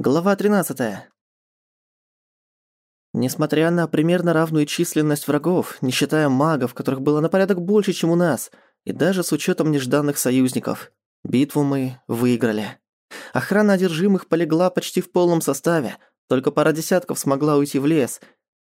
Глава 13. Несмотря на примерно равную численность врагов, не считая магов, которых было на порядок больше, чем у нас, и даже с учетом нежданных союзников, битву мы выиграли. Охрана одержимых полегла почти в полном составе, только пара десятков смогла уйти в лес.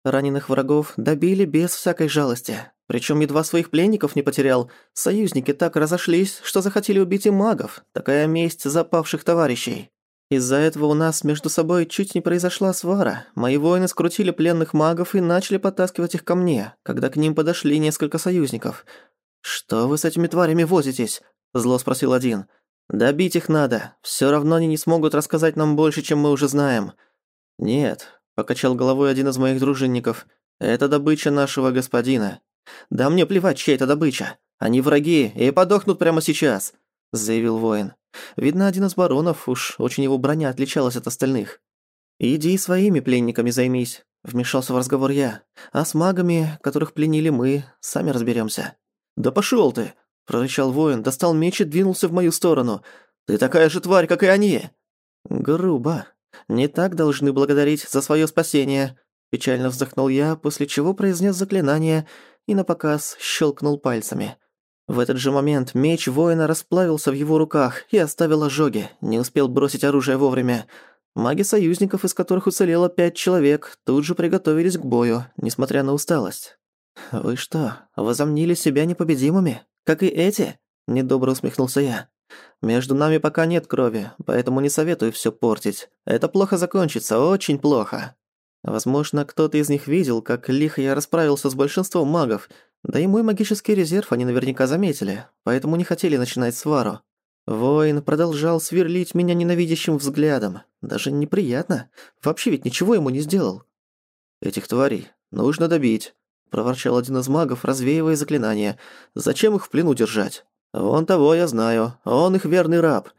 Раненых врагов добили без всякой жалости. Причем едва своих пленников не потерял. Союзники так разошлись, что захотели убить и магов. Такая месть запавших товарищей. Из-за этого у нас между собой чуть не произошла свара. Мои воины скрутили пленных магов и начали подтаскивать их ко мне, когда к ним подошли несколько союзников. «Что вы с этими тварями возитесь?» – зло спросил один. «Добить их надо. Всё равно они не смогут рассказать нам больше, чем мы уже знаем». «Нет», – покачал головой один из моих дружинников. «Это добыча нашего господина». «Да мне плевать, чья это добыча. Они враги и подохнут прямо сейчас», – заявил воин. Видно, один из баронов, уж очень его броня отличалась от остальных. «Иди своими пленниками займись», — вмешался в разговор я. «А с магами, которых пленили мы, сами разберемся. «Да пошел ты!» — прорычал воин, достал меч и двинулся в мою сторону. «Ты такая же тварь, как и они!» «Грубо. Не так должны благодарить за свое спасение», — печально вздохнул я, после чего произнес заклинание и напоказ щелкнул пальцами. В этот же момент меч воина расплавился в его руках и оставил ожоги, не успел бросить оружие вовремя. Маги союзников, из которых уцелело пять человек, тут же приготовились к бою, несмотря на усталость. «Вы что, возомнили себя непобедимыми? Как и эти?» – недобро усмехнулся я. «Между нами пока нет крови, поэтому не советую всё портить. Это плохо закончится, очень плохо». Возможно, кто-то из них видел, как лихо я расправился с большинством магов, да и мой магический резерв они наверняка заметили, поэтому не хотели начинать свару. Воин продолжал сверлить меня ненавидящим взглядом. Даже неприятно. Вообще ведь ничего ему не сделал. «Этих тварей нужно добить», — проворчал один из магов, развеивая заклинание. «Зачем их в плену держать? Вон того я знаю, он их верный раб».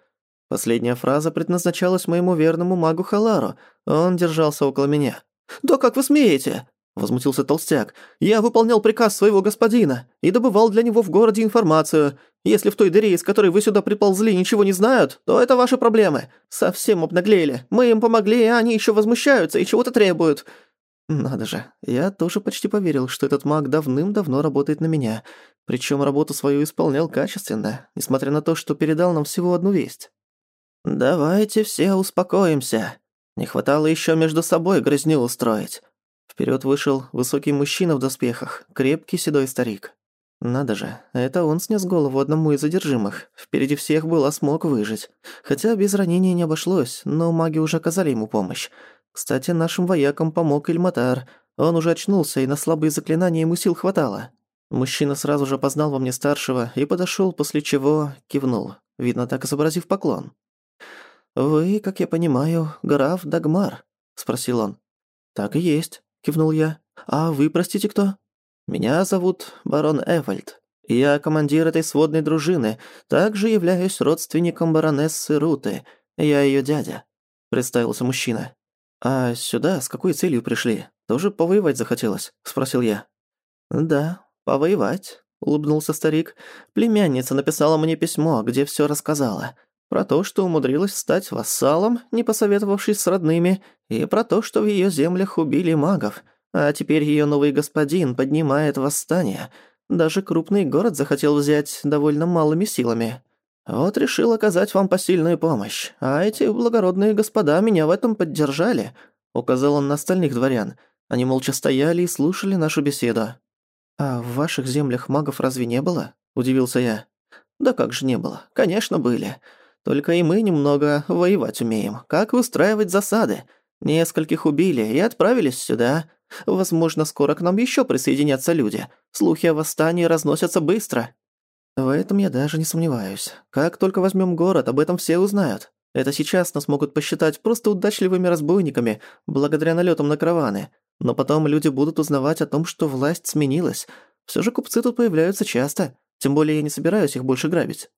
Последняя фраза предназначалась моему верному магу Халару. Он держался около меня. «Да как вы смеете?» — возмутился толстяк. «Я выполнял приказ своего господина и добывал для него в городе информацию. Если в той дыре, из которой вы сюда приползли, ничего не знают, то это ваши проблемы. Совсем обнаглели. Мы им помогли, а они еще возмущаются и чего-то требуют». Надо же, я тоже почти поверил, что этот маг давным-давно работает на меня. Причем работу свою исполнял качественно, несмотря на то, что передал нам всего одну весть. «Давайте все успокоимся. Не хватало еще между собой грызню устроить». Вперед вышел высокий мужчина в доспехах, крепкий седой старик. Надо же, это он снес голову одному из задержимых. Впереди всех был, а смог выжить. Хотя без ранения не обошлось, но маги уже оказали ему помощь. Кстати, нашим воякам помог Ильматар. Он уже очнулся, и на слабые заклинания ему сил хватало. Мужчина сразу же познал во мне старшего и подошёл, после чего кивнул, видно так изобразив поклон. «Вы, как я понимаю, граф Дагмар?» — спросил он. «Так и есть кивнул я. «А вы, простите, кто?» «Меня зовут барон Эвальд. Я командир этой сводной дружины, также являюсь родственником баронессы Руты. Я её дядя», — представился мужчина. «А сюда с какой целью пришли? Тоже повоевать захотелось?» — спросил я. «Да, повоевать», — улыбнулся старик. «Племянница написала мне письмо, где всё рассказала. Про то, что умудрилась стать вассалом, не посоветовавшись с родными, и про то, что в её землях убили магов, а теперь её новый господин поднимает восстание. Даже крупный город захотел взять довольно малыми силами. Вот решил оказать вам посильную помощь, а эти благородные господа меня в этом поддержали», — указал он на остальных дворян. Они молча стояли и слушали нашу беседу. «А в ваших землях магов разве не было?» — удивился я. «Да как же не было? Конечно, были. Только и мы немного воевать умеем. Как устраивать засады? Нескольких убили и отправились сюда. Возможно, скоро к нам еще присоединятся люди. Слухи о восстании разносятся быстро. В этом я даже не сомневаюсь. Как только возьмем город, об этом все узнают. Это сейчас нас могут посчитать просто удачливыми разбойниками, благодаря налетам на караваны. Но потом люди будут узнавать о том, что власть сменилась. Все же купцы тут появляются часто. Тем более я не собираюсь их больше грабить.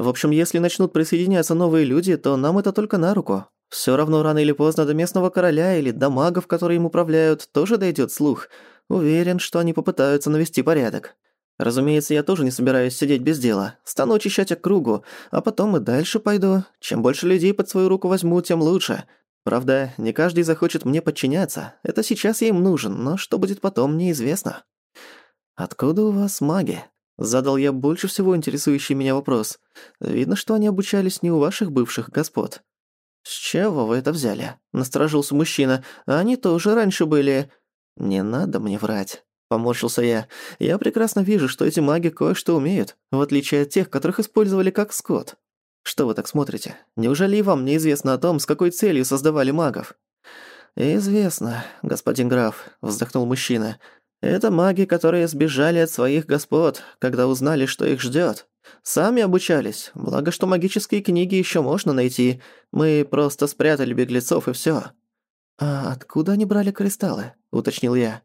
В общем, если начнут присоединяться новые люди, то нам это только на руку. Всё равно рано или поздно до местного короля или до магов, которые им управляют, тоже дойдёт слух. Уверен, что они попытаются навести порядок. Разумеется, я тоже не собираюсь сидеть без дела. Стану очищать округу, а потом и дальше пойду. Чем больше людей под свою руку возьму, тем лучше. Правда, не каждый захочет мне подчиняться. Это сейчас я им нужен, но что будет потом, неизвестно. Откуда у вас маги? Задал я больше всего интересующий меня вопрос. Видно, что они обучались не у ваших бывших господ. «С чего вы это взяли?» – насторожился мужчина. «Они тоже раньше были...» «Не надо мне врать», – поморщился я. «Я прекрасно вижу, что эти маги кое-что умеют, в отличие от тех, которых использовали как скот. Что вы так смотрите? Неужели и вам неизвестно о том, с какой целью создавали магов?» «Известно, господин граф», – вздохнул мужчина. «Это маги, которые сбежали от своих господ, когда узнали, что их ждёт. Сами обучались, благо что магические книги ещё можно найти. Мы просто спрятали беглецов и всё». «А откуда они брали кристаллы?» – уточнил я.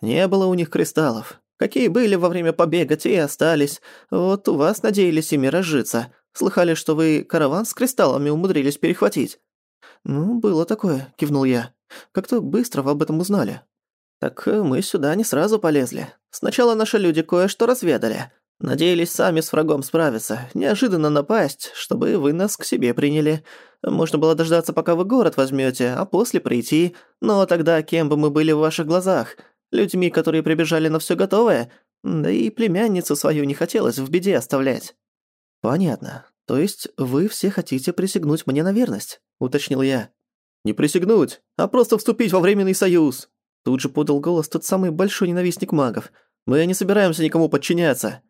«Не было у них кристаллов. Какие были во время побега, те и остались. Вот у вас надеялись ими разжиться. Слыхали, что вы караван с кристаллами умудрились перехватить?» «Ну, было такое», – кивнул я. «Как-то быстро вы об этом узнали». «Так э, мы сюда не сразу полезли. Сначала наши люди кое-что разведали. Надеялись сами с врагом справиться, неожиданно напасть, чтобы вы нас к себе приняли. Можно было дождаться, пока вы город возьмете, а после прийти. Но тогда кем бы мы были в ваших глазах? Людьми, которые прибежали на все готовое? Да и племянницу свою не хотелось в беде оставлять». «Понятно. То есть вы все хотите присягнуть мне на верность?» – уточнил я. «Не присягнуть, а просто вступить во временный союз!» Тут же подал голос тот самый большой ненавистник магов. «Мы не собираемся никому подчиняться».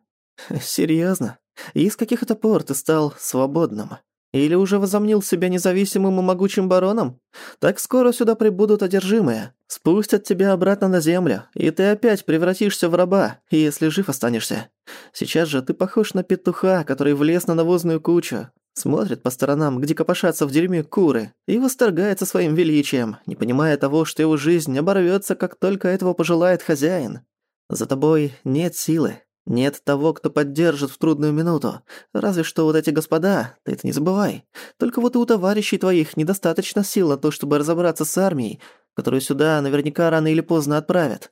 «Серьёзно? И с каких это пор ты стал свободным?» Или уже возомнил себя независимым и могучим бароном? Так скоро сюда прибудут одержимые, спустят тебя обратно на землю, и ты опять превратишься в раба, если жив останешься. Сейчас же ты похож на петуха, который влез на навозную кучу, смотрит по сторонам, где копошатся в дерьме куры, и восторгается своим величием, не понимая того, что его жизнь оборвётся, как только этого пожелает хозяин. За тобой нет силы, нет того, кто поддержит в трудную минуту. Разве что вот эти господа, ты это не забывай. Только вот и у товарищей твоих недостаточно сил на то, чтобы разобраться с армией, которую сюда наверняка рано или поздно отправят.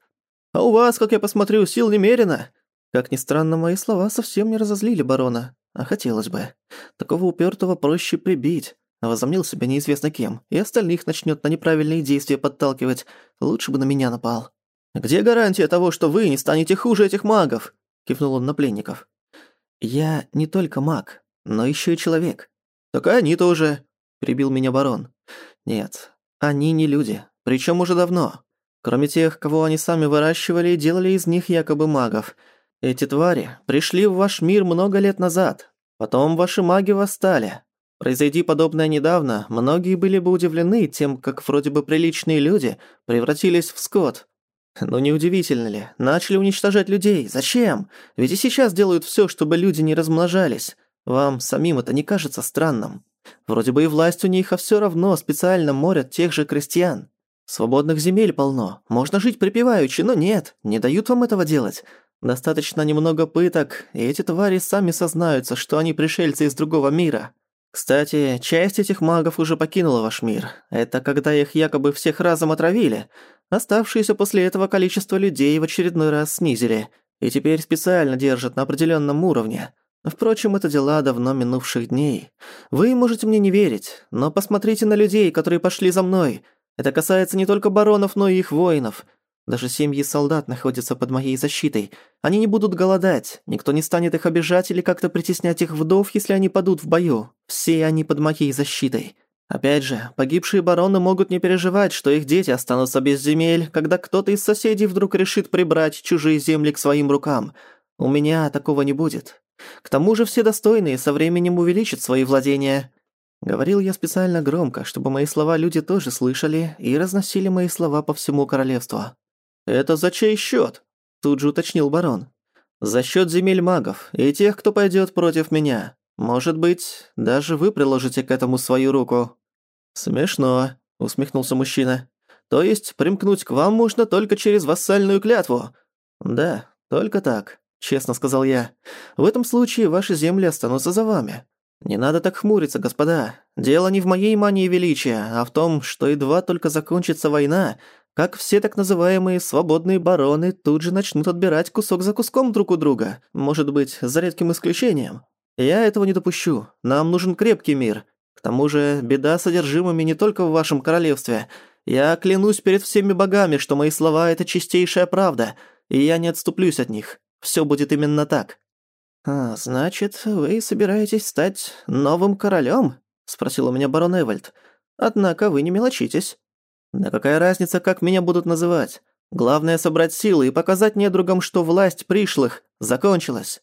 А у вас, как я посмотрю, сил немерено. Как ни странно, мои слова совсем не разозлили барона. А хотелось бы. Такого упертого проще прибить. Возомнил себя неизвестно кем, и остальных начнет на неправильные действия подталкивать. Лучше бы на меня напал. Где гарантия того, что вы не станете хуже этих магов? — кивнул он на пленников. «Я не только маг, но еще и человек». «Так и они тоже», — прибил меня барон. «Нет, они не люди, причем уже давно. Кроме тех, кого они сами выращивали и делали из них якобы магов. Эти твари пришли в ваш мир много лет назад. Потом ваши маги восстали. Произойди подобное недавно, многие были бы удивлены тем, как вроде бы приличные люди превратились в скот. Ну неудивительно ли? Начали уничтожать людей. Зачем? Ведь и сейчас делают всё, чтобы люди не размножались. Вам самим это не кажется странным? Вроде бы и власть у них, а всё равно специально морят тех же крестьян. Свободных земель полно. Можно жить припеваючи, но нет, не дают вам этого делать. Достаточно немного пыток, и эти твари сами сознаются, что они пришельцы из другого мира. Кстати, часть этих магов уже покинула ваш мир. Это когда их якобы всех разом отравили. Оставшееся после этого количество людей в очередной раз снизили, и теперь специально держат на определенном уровне. Впрочем, это дела давно минувших дней. Вы можете мне не верить, но посмотрите на людей, которые пошли за мной. Это касается не только баронов, но и их воинов. Даже семьи солдат находятся под моей защитой. Они не будут голодать, никто не станет их обижать или как-то притеснять их вдов, если они падут в бою. Все они под моей защитой. Опять же, погибшие бароны могут не переживать, что их дети останутся без земель, когда кто-то из соседей вдруг решит прибрать чужие земли к своим рукам. У меня такого не будет. К тому же все достойные со временем увеличат свои владения. Говорил я специально громко, чтобы мои слова люди тоже слышали и разносили мои слова по всему королевству. «Это за чей счет? тут же уточнил барон. «За счет земель магов и тех, кто пойдет против меня. Может быть, даже вы приложите к этому свою руку». «Смешно», — усмехнулся мужчина. «То есть примкнуть к вам можно только через вассальную клятву?» «Да, только так», — честно сказал я. «В этом случае ваши земли останутся за вами. Не надо так хмуриться, господа. Дело не в моей мании величия, а в том, что едва только закончится война, как все так называемые свободные бароны тут же начнут отбирать кусок за куском друг у друга, может быть, за редким исключением. Я этого не допущу. Нам нужен крепкий мир, К тому же беда с содержимыми не только в вашем королевстве. Я клянусь перед всеми богами, что мои слова — это чистейшая правда, и я не отступлюсь от них. Всё будет именно так». «А, значит, вы собираетесь стать новым королем? спросил у меня барон Эвальд. «Однако вы не мелочитесь». «Да какая разница, как меня будут называть? Главное — собрать силы и показать недругам, что власть пришлых закончилась».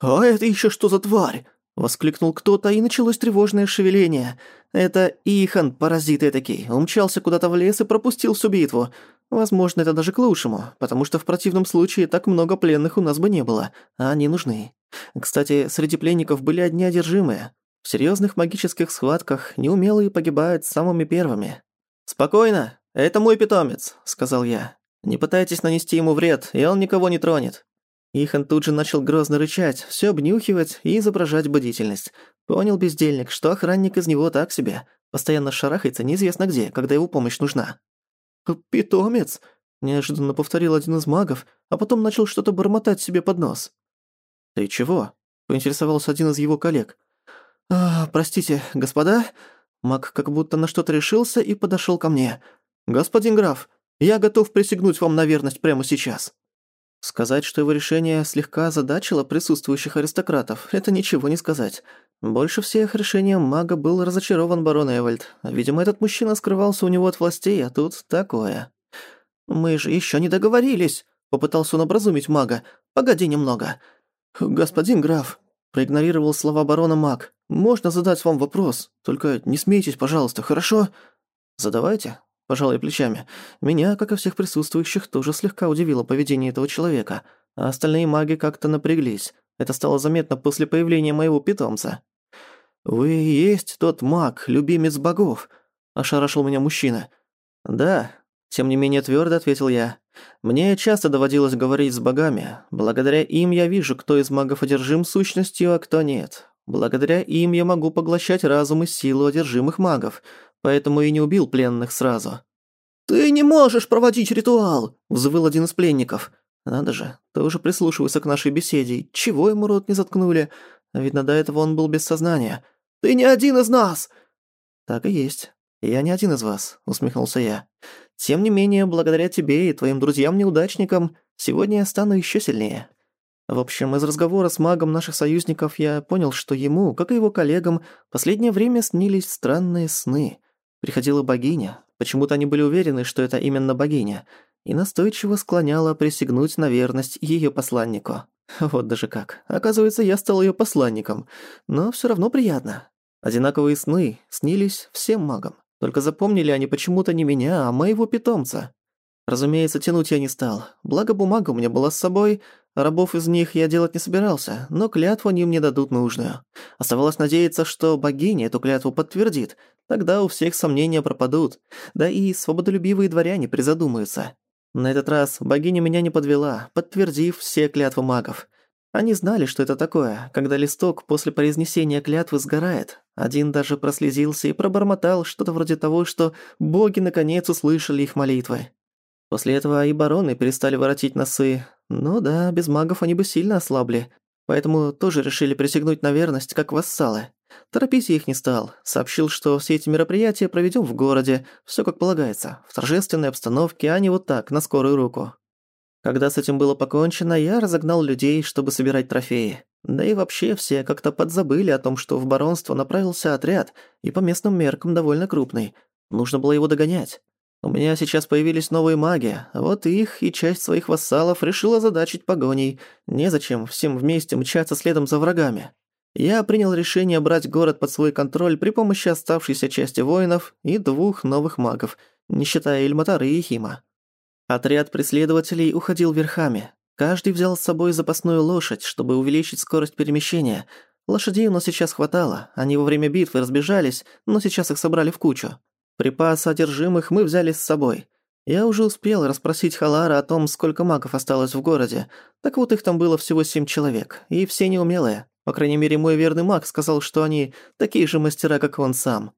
«А это еще что за тварь?» — воскликнул кто-то, и началось тревожное шевеление. Это Ихан, паразит этакий, умчался куда-то в лес и пропустил всю битву. Возможно, это даже к лучшему, потому что в противном случае так много пленных у нас бы не было, а они нужны. Кстати, среди пленников были одни одержимые. В серьезных магических схватках неумелые погибают самыми первыми. «Спокойно, это мой питомец», — сказал я. «Не пытайтесь нанести ему вред, и он никого не тронет». Ихан тут же начал грозно рычать, все обнюхивать и изображать бдительность. Понял бездельник, что охранник из него так себе. Постоянно шарахается неизвестно где, когда его помощь нужна. «Питомец?» – неожиданно повторил один из магов, а потом начал что-то бормотать себе под нос. «Ты чего?» – поинтересовался один из его коллег. «А, простите, господа?» Маг как будто на что-то решился и подошёл ко мне. «Господин граф, я готов присягнуть вам на верность прямо сейчас». Сказать, что его решение слегка озадачило присутствующих аристократов, это ничего не сказать. Больше всех решением мага был разочарован барон Эвальд. Видимо, этот мужчина скрывался у него от властей, а тут такое. «Мы же ещё не договорились», — попытался он образумить мага. «Погоди немного». «Господин граф», — проигнорировал слова барона маг, «можно задать вам вопрос, только не смейтесь, пожалуйста, хорошо?» «Задавайте», — пожалуй плечами. Меня, как и всех присутствующих, тоже слегка удивило поведение этого человека, а остальные маги как-то напряглись. Это стало заметно после появления моего питомца. «Вы и есть тот маг, любимец богов», — ошарашил меня мужчина. «Да», — тем не менее твердо ответил я. Мне часто доводилось говорить с богами. Благодаря им я вижу, кто из магов одержим сущностью, а кто нет. Благодаря им я могу поглощать разум и силу одержимых магов, поэтому и не убил пленных сразу. «Ты не можешь проводить ритуал!» – взвыл один из пленников. Надо же, тоже прислушивался к нашей беседе. Чего ему рот не заткнули? Видно, до этого он был без сознания. «Ты не один из нас!» «Так и есть. Я не один из вас», — усмехнулся я. Тем не менее, благодаря тебе и твоим друзьям-неудачникам, сегодня я стану еще сильнее. В общем, из разговора с магом наших союзников я понял, что ему, как и его коллегам, последнее время снились странные сны. Приходила богиня, почему-то они были уверены, что это именно богиня, и настойчиво склоняла присягнуть на верность ее посланнику. Вот даже как. Оказывается, я стал ее посланником, но все равно приятно. Одинаковые сны снились всем магам. Только запомнили они почему-то не меня, а моего питомца. Разумеется, тянуть я не стал. Благо бумага у меня была с собой, рабов из них я делать не собирался, но клятву они мне дадут нужную. Оставалось надеяться, что богиня эту клятву подтвердит, тогда у всех сомнения пропадут, да и свободолюбивые дворяне призадумаются. На этот раз богиня меня не подвела, подтвердив все клятвы магов. Они знали, что это такое, когда листок после произнесения клятвы сгорает. Один даже прослезился и пробормотал что-то вроде того, что боги наконец услышали их молитвы. После этого и бароны перестали воротить носы. Ну да, без магов они бы сильно ослабли. Поэтому тоже решили присягнуть на верность, как вассалы. Торопить их не стал. Сообщил, что все эти мероприятия проведем в городе, все как полагается, в торжественной обстановке, а не вот так, на скорую руку. Когда с этим было покончено, я разогнал людей, чтобы собирать трофеи. Да и вообще все как-то подзабыли о том, что в баронство направился отряд, и по местным меркам довольно крупный. Нужно было его догонять. У меня сейчас появились новые маги, вот их и часть своих вассалов решила задачить погоней. Незачем всем вместе мчаться следом за врагами. Я принял решение брать город под свой контроль при помощи оставшейся части воинов и двух новых магов, не считая Ильматары и Хима. Отряд преследователей уходил верхами. Каждый взял с собой запасную лошадь, чтобы увеличить скорость перемещения. Лошадей у нас сейчас хватало, они во время битвы разбежались, но сейчас их собрали в кучу. Припасы одержимых мы взяли с собой. Я уже успел расспросить Халара о том, сколько магов осталось в городе. Так вот, их там было всего семь человек, и все неумелые. По крайней мере, мой верный маг сказал, что они такие же мастера, как он сам.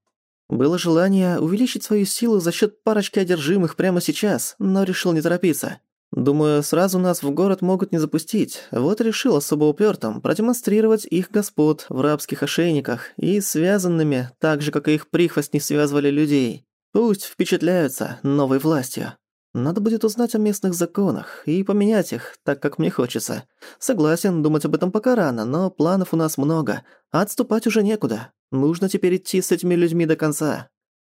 Было желание увеличить свою силу за счет парочки одержимых прямо сейчас, но решил не торопиться. Думаю, сразу нас в город могут не запустить. Вот решил особо упертым продемонстрировать их господ в рабских ошейниках и связанными, так же, как и их прихвостни связывали людей. Пусть впечатляются новой властью. Надо будет узнать о местных законах и поменять их, так как мне хочется. Согласен, думать об этом пока рано, но планов у нас много, а отступать уже некуда. Нужно теперь идти с этими людьми до конца.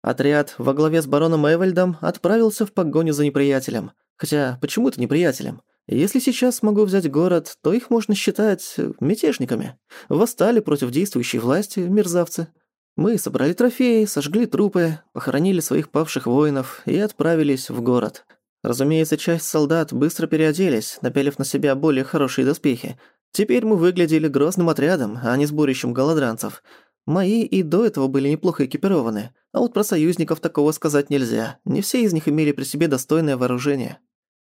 Отряд во главе с бароном Эвальдом отправился в погоню за неприятелем. Хотя, почему это неприятелем? Если сейчас смогу взять город, то их можно считать э, мятежниками. Восстали против действующей власти мерзавцы. Мы собрали трофеи, сожгли трупы, похоронили своих павших воинов и отправились в город. Разумеется, часть солдат быстро переоделись, напялив на себя более хорошие доспехи. Теперь мы выглядели грозным отрядом, а не сборищем голодранцев. Мои и до этого были неплохо экипированы, а вот про союзников такого сказать нельзя. Не все из них имели при себе достойное вооружение.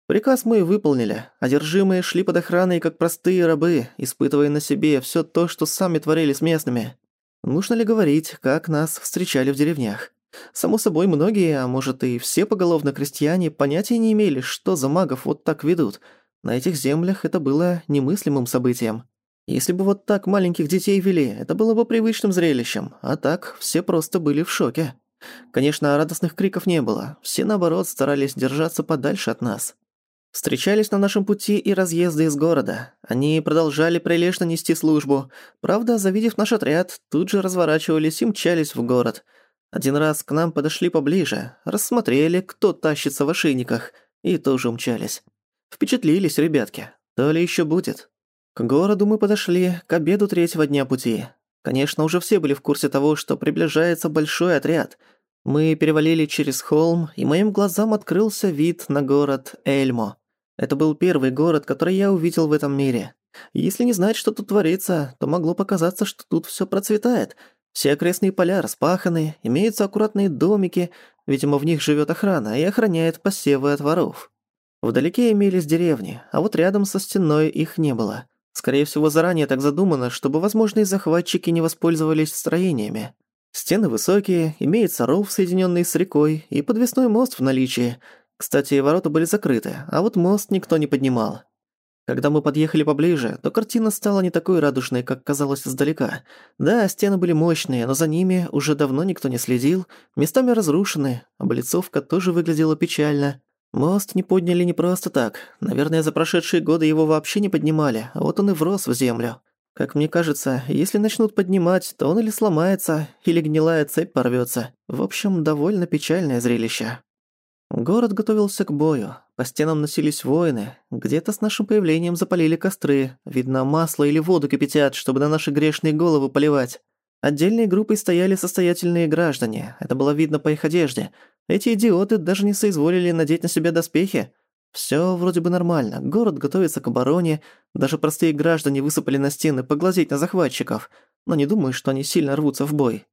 Приказ мы выполнили. Одержимые шли под охраной, как простые рабы, испытывая на себе все то, что сами творили с местными. Нужно ли говорить, как нас встречали в деревнях? Само собой, многие, а может и все поголовно крестьяне, понятия не имели, что за магов вот так ведут. На этих землях это было немыслимым событием. Если бы вот так маленьких детей вели, это было бы привычным зрелищем, а так все просто были в шоке. Конечно, радостных криков не было, все наоборот старались держаться подальше от нас. Встречались на нашем пути и разъезды из города. Они продолжали прилежно нести службу. Правда, завидев наш отряд, тут же разворачивались и мчались в город. Один раз к нам подошли поближе, рассмотрели, кто тащится в ошейниках, и тоже умчались. Впечатлились ребятки. То ли еще будет. К городу мы подошли к обеду третьего дня пути. Конечно, уже все были в курсе того, что приближается большой отряд. Мы перевалили через холм, и моим глазам открылся вид на город Эльмо. Это был первый город, который я увидел в этом мире. Если не знать, что тут творится, то могло показаться, что тут всё процветает. Все окрестные поля распаханы, имеются аккуратные домики, видимо, в них живёт охрана и охраняет посевы от воров. Вдалеке имелись деревни, а вот рядом со стеной их не было. Скорее всего, заранее так задумано, чтобы возможные захватчики не воспользовались строениями. Стены высокие, имеется ров, соединённый с рекой, и подвесной мост в наличии – кстати, ворота были закрыты, а вот мост никто не поднимал. Когда мы подъехали поближе, то картина стала не такой радужной, как казалось издалека. Да, стены были мощные, но за ними уже давно никто не следил, местами разрушены, облицовка тоже выглядела печально. Мост не подняли не просто так. Наверное, за прошедшие годы его вообще не поднимали, а вот он и врос в землю. Как мне кажется, если начнут поднимать, то он или сломается, или гнилая цепь порвётся. В общем, довольно печальное зрелище. Город готовился к бою. По стенам носились воины. Где-то с нашим появлением запалили костры. Видно, масло или воду кипятят, чтобы на наши грешные головы поливать. Отдельной группой стояли состоятельные граждане. Это было видно по их одежде. Эти идиоты даже не соизволили надеть на себя доспехи. Всё вроде бы нормально. Город готовится к обороне. Даже простые граждане высыпали на стены поглазеть на захватчиков. Но не думаю, что они сильно рвутся в бой.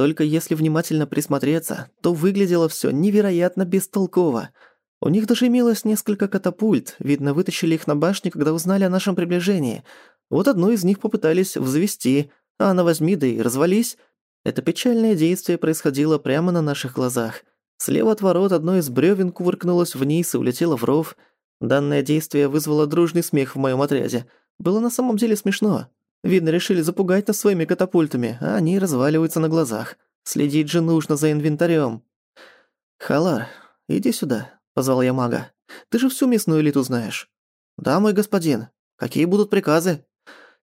Только если внимательно присмотреться, то выглядело всё невероятно бестолково. У них даже имелось несколько катапульт, видно, вытащили их на башне, когда узнали о нашем приближении. Вот одну из них попытались взвести, а она возьми да и развались. Это печальное действие происходило прямо на наших глазах. Слева от ворот одно из брёвен кувыркнулось вниз и улетело в ров. Данное действие вызвало дружный смех в моём отряде. Было на самом деле смешно. Видно, решили запугать нас своими катапультами, а они разваливаются на глазах. Следить же нужно за инвентарем. «Халар, иди сюда», — позвал я мага. «Ты же всю местную элиту знаешь». «Да, мой господин. Какие будут приказы?»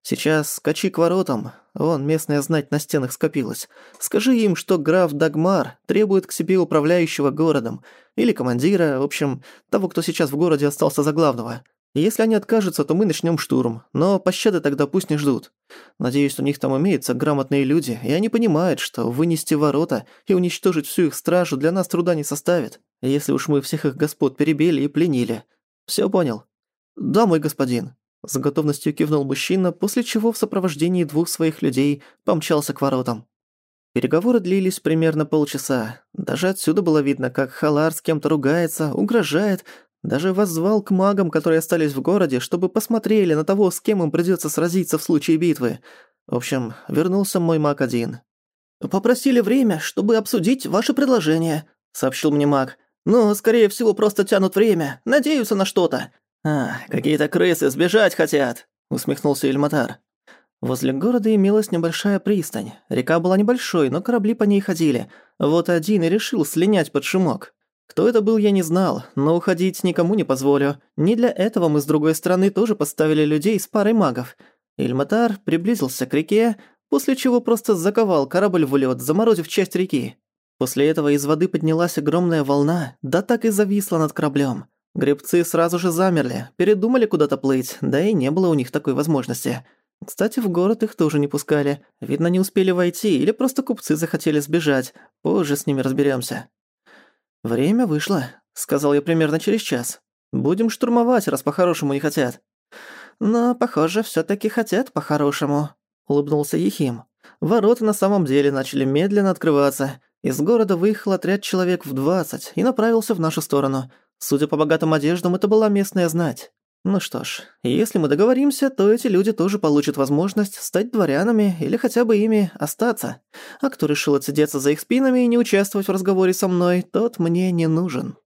«Сейчас скачи к воротам. Вон, местная знать на стенах скопилась. Скажи им, что граф Дагмар требует к себе управляющего городом. Или командира, в общем, того, кто сейчас в городе остался за главного. Если они откажутся, то мы начнем штурм, но пощады тогда пусть не ждут. Надеюсь, у них там имеются грамотные люди, и они понимают, что вынести ворота и уничтожить всю их стражу для нас труда не составит, если уж мы всех их господ перебили и пленили. Все понял? Да, мой господин. С готовностью кивнул мужчина, после чего в сопровождении двух своих людей помчался к воротам. Переговоры длились примерно полчаса. Даже отсюда было видно, как Халар с кем-то ругается, угрожает, даже воззвал к магам, которые остались в городе, чтобы посмотрели на того, с кем им придётся сразиться в случае битвы. В общем, вернулся мой маг один. «Попросили время, чтобы обсудить ваше предложение», — сообщил мне маг. «Ну, скорее всего, просто тянут время, надеются на что-то». «А, какие-то крысы сбежать хотят», — усмехнулся Ильматар. Возле города имелась небольшая пристань. Река была небольшой, но корабли по ней ходили. Вот один и решил слинять под шумок. Кто это был, я не знал, но уходить никому не позволю. Не для этого мы с другой стороны тоже поставили людей с парой магов. Ильматар приблизился к реке, после чего просто заковал корабль в лед, заморозив часть реки. После этого из воды поднялась огромная волна, да так и зависла над кораблем. Гребцы сразу же замерли, передумали куда-то плыть, да и не было у них такой возможности. Кстати, в город их тоже не пускали. Видно, не успели войти, или просто купцы захотели сбежать. Позже с ними разберемся. «Время вышло», — сказал я примерно через час. «Будем штурмовать, раз по-хорошему не хотят». «Но, похоже, все таки хотят по-хорошему», — улыбнулся Ехим. Ворота на самом деле начали медленно открываться. Из города выехал отряд человек в двадцать и направился в нашу сторону. Судя по богатым одеждам, это была местная знать. Ну что ж, если мы договоримся, то эти люди тоже получат возможность стать дворянами или хотя бы ими остаться. А кто решил отсидеться за их спинами и не участвовать в разговоре со мной, тот мне не нужен.